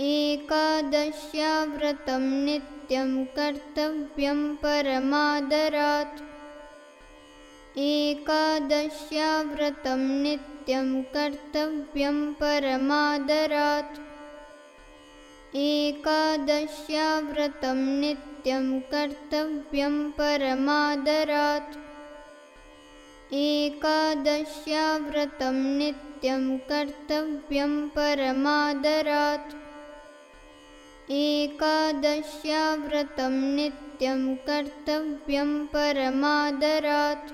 एकादश्याव्रतं नित्यं कर्तव्यं परमादरात्। एकादश्याव्रतं नित्यं कर्तव्यं परमादरात्। एकादश्याव्रतं नित्यं कर्तव्यं परमादरात्। एकादश्याव्रतं नित्यं कर्तव्यं परमादरात् एकादश्याव्रतं नित्यं कर्तव्यं परमादरात्।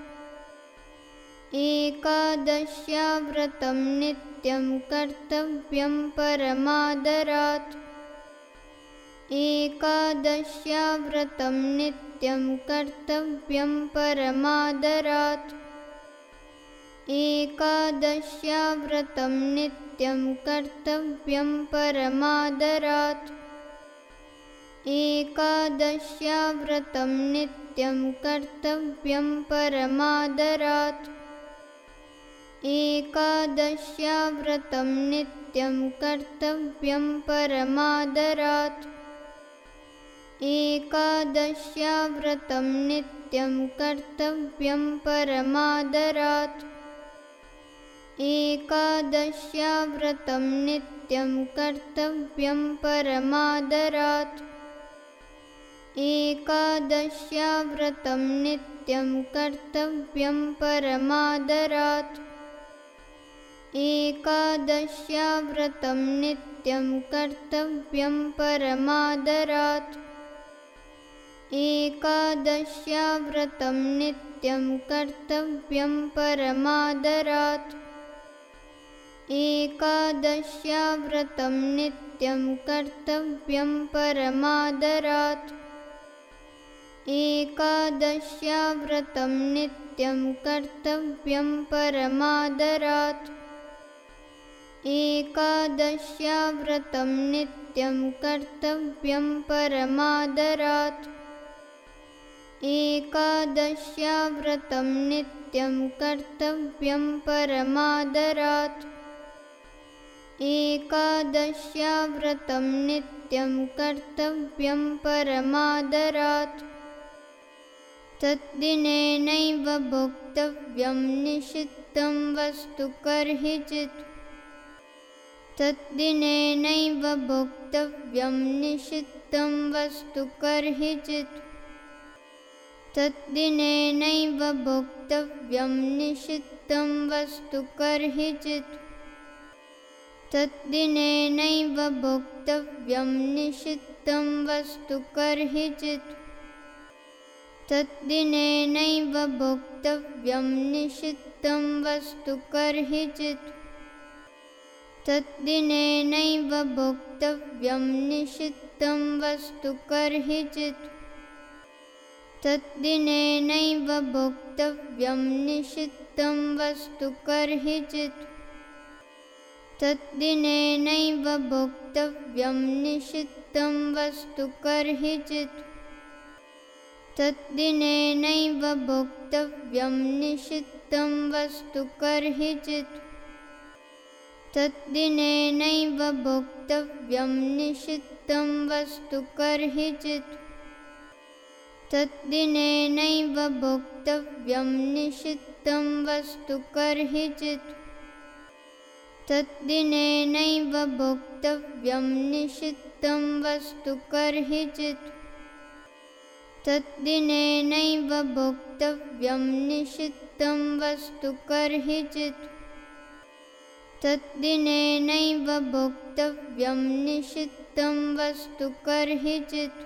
एकादश्याव्रतं नित्यं कर्तव्यं परमादरात्। एकादश्याव्रतं नित्यं कर्तव्यं परमादरात्। एकादश्याव्रतं नित्यं कर्तव्यं परमादरात् एकादश्याव्रतं नित्यं कर्तव्यं परमादरात्। एकादश्याव्रतं नित्यं कर्तव्यं परमादरात्। एकादश्याव्रतं नित्यं कर्तव्यं परमादरात्। एकादश्याव्रतं नित्यं कर्तव्यं परमादरात् एकादश्याव्रतं नित्यं कर्तव्यं परमादरात्। एकादश्याव्रतं नित्यं कर्तव्यं परमादरात्। एकादश्याव्रतं नित्यं कर्तव्यं परमादरात्। एकादश्याव्रतं नित्यं कर्तव्यं परमादरात् एकादश्याव्रतं नित्यं कर्तव्यं परमादरात्। एकादश्याव्रतं नित्यं कर्तव्यं परमादरात्। एकादश्याव्रतं नित्यं कर्तव्यं परमादरात्। एकादश्याव्रतं नित्यं कर्तव्यं परमादरात् तद्दिनेनैव भोक्तव्यं निषिद्धं वस्तु कर्हिचित्। तद्दिनेनैव भोक्तव्यं निषिद्धं वस्तु कर्हिचित्। तद्दिनेनैव भोक्तव्यं निषिद्धं वस्तु कर्हिचित्। तद्दिनेनैव भोक्तव्यं निषिद्धं वस्तु कर्हिचित् तद्दिनेनैव भोक्तव्यं निषिद्धं वस्तु कर्हिचित्। तद्दिनेनैव भोक्तव्यं निषिद्धं वस्तु कर्हिचित्। तद्दिनेनैव भोक्तव्यं निषिद्धं वस्तु कर्हिचित्। तद्दिनेनैव भोक्तव्यं निषिद्धं वस्तु कर्हिचित् तद्दिनेनैव भोक्तव्यं निषिद्धं वस्तु कर्हिचित्। तद्दिनेनैव भोक्तव्यं निषिद्धं वस्तु कर्हिचित्। तद्दिनेनैव भोक्तव्यं निषिद्धं वस्तु कर्हिचित्। तद्दिनेनैव भोक्तव्यं निषिद्धं वस्तु कर्हिचित् तद्दिनेनैव भोक्तव्यं निषिद्धं वस्तु कर्हिचित्। तद्दिनेनैव भोक्तव्यं निषिद्धं वस्तु कर्हिचित्।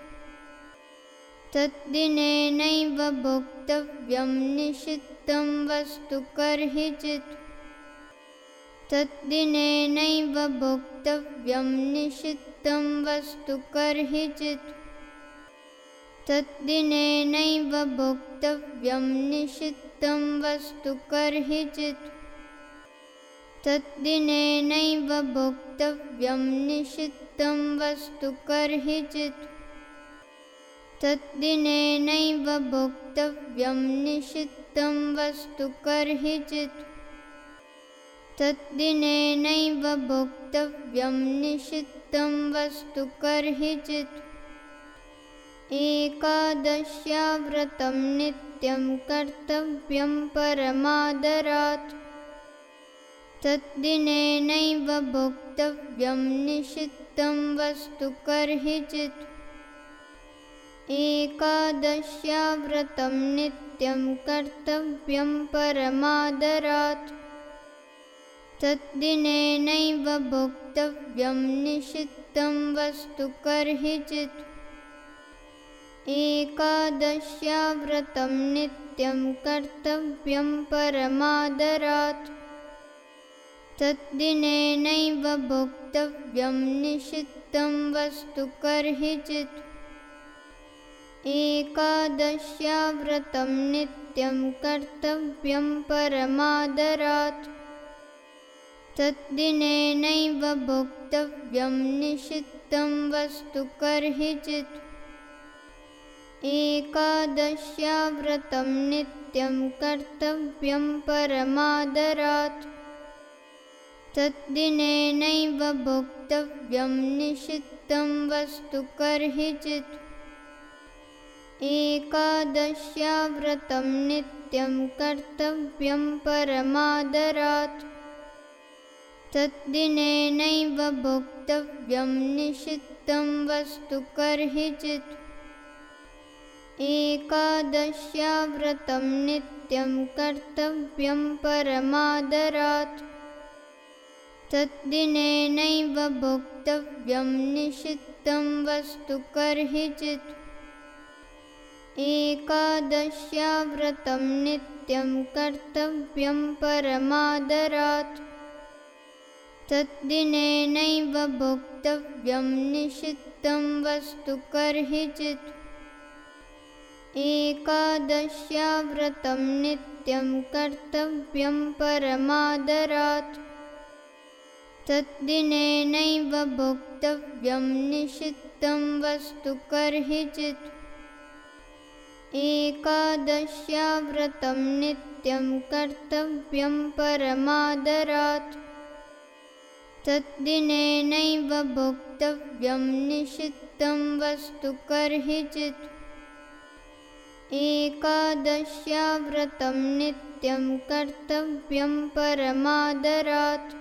तद्दिनेनैव भोक्तव्यं निषिद्धं वस्तु कर्हिचित्। तद्दिनेनैव भोक्तव्यं निषिद्धं वस्तु कर्हिचित् तद्दिनेनैव भोक्तव्यं निषिद्धं वस्तु कर्हिचित्। तद्दिनेनैव भोक्तव्यं निषिद्धं वस्तु कर्हिचित्। तद्दिनेनैव भोक्तव्यं निषिद्धं वस्तु कर्हिचित्। तद्दिनेनैव भोक्तव्यं निषिद्धं निषिद्धं वस्तु कर्हिचित् एकादश्याव्रतं नित्यं कर्तव्यं परमादरात्। तद्दिनेनैव भोक्तव्यं निषिद्धं वस्तु कर्हिचित्। एकादश्याव्रतं नित्यं कर्तव्यं परमादरात्। तद्दिनेनैव भोक्तव्यं निषिद्धं वस्तु कर्हिचित् एकादश्याव्रतं नित्यं कर्तव्यं परमादरात्। तद्दिनेनैव भोक्तव्यं निषिद्धं वस्तु कर्हिचित्। एकादश्याव्रतं नित्यं कर्तव्यं परमादरात्। तद्दिनेनैव भोक्तव्यं निषिद्धं वस्तु कर्हिचित् एकादश्याव्रतं नित्यं कर्तव्यं परमादरात्। तद्दिनेनैव भोक्तव्यं निषिद्धं वस्तु कर्हिचित्। एकादश्याव्रतं नित्यं कर्तव्यं परमादरात्। तद्दिनेनैव भोक्तव्यं निषिद्धं वस्तु कर्हिचित् एकादश्याव्रतं नित्यं कर्तव्यं परमादरात्। तद्दिनेनैव भोक्तव्यं निषिद्धं वस्तु कर्हिचित्। एकादश्याव्रतं नित्यं कर्तव्यं परमादरात्। तद्दिनेनैव भोक्तव्यं निषिद्धं वस्तु कर्हिचित् एकादश्याव्रतं नित्यं कर्तव्यं परमादरात्। तद्दिनेनैव भोक्तव्यं निषिद्धं वस्तु कर्हिचित्। एकादश्याव्रतं नित्यं कर्तव्यं परमादरात्। तद्दिनेनैव भोक्तव्यं निषिद्धं वस्तु कर्हिचित् एकादश्याव्रतं नित्यं कर्तव्यं परमादरात्।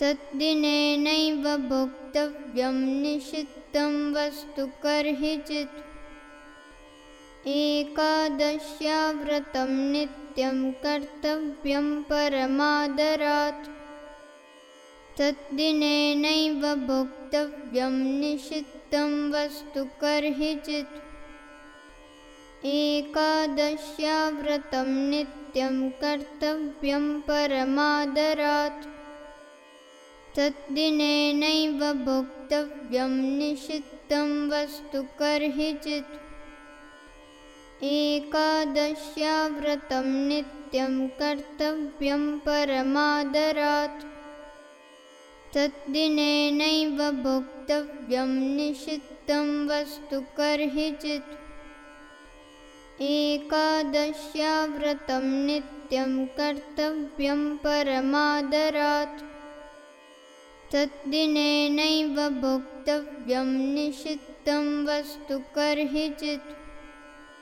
तद्दिनेनैव भोक्तव्यं निषिद्धं वस्तु कर्हिचित्। एकादश्याव्रतं नित्यं कर्तव्यं परमादरात्। तद्दिनेनैव भोक्तव्यं निषिद्धं वस्तु कर्हिचित् एकादश्याव्रतं नित्यं कर्तव्यं परमादरात्। तद्दिनेनैव भोक्तव्यं निषिद्धं वस्तु कर्हिचित्। एकादश्याव्रतं नित्यं कर्तव्यं परमादरात्। तद्दिनेनैव भोक्तव्यं निषिद्धं वस्तु कर्हिचित् एकादश्याव्रतं नित्यं कर्तव्यं परमादरात्। तद्दिनेनैव भोक्तव्यं निषिद्धं वस्तु कर्हिचित्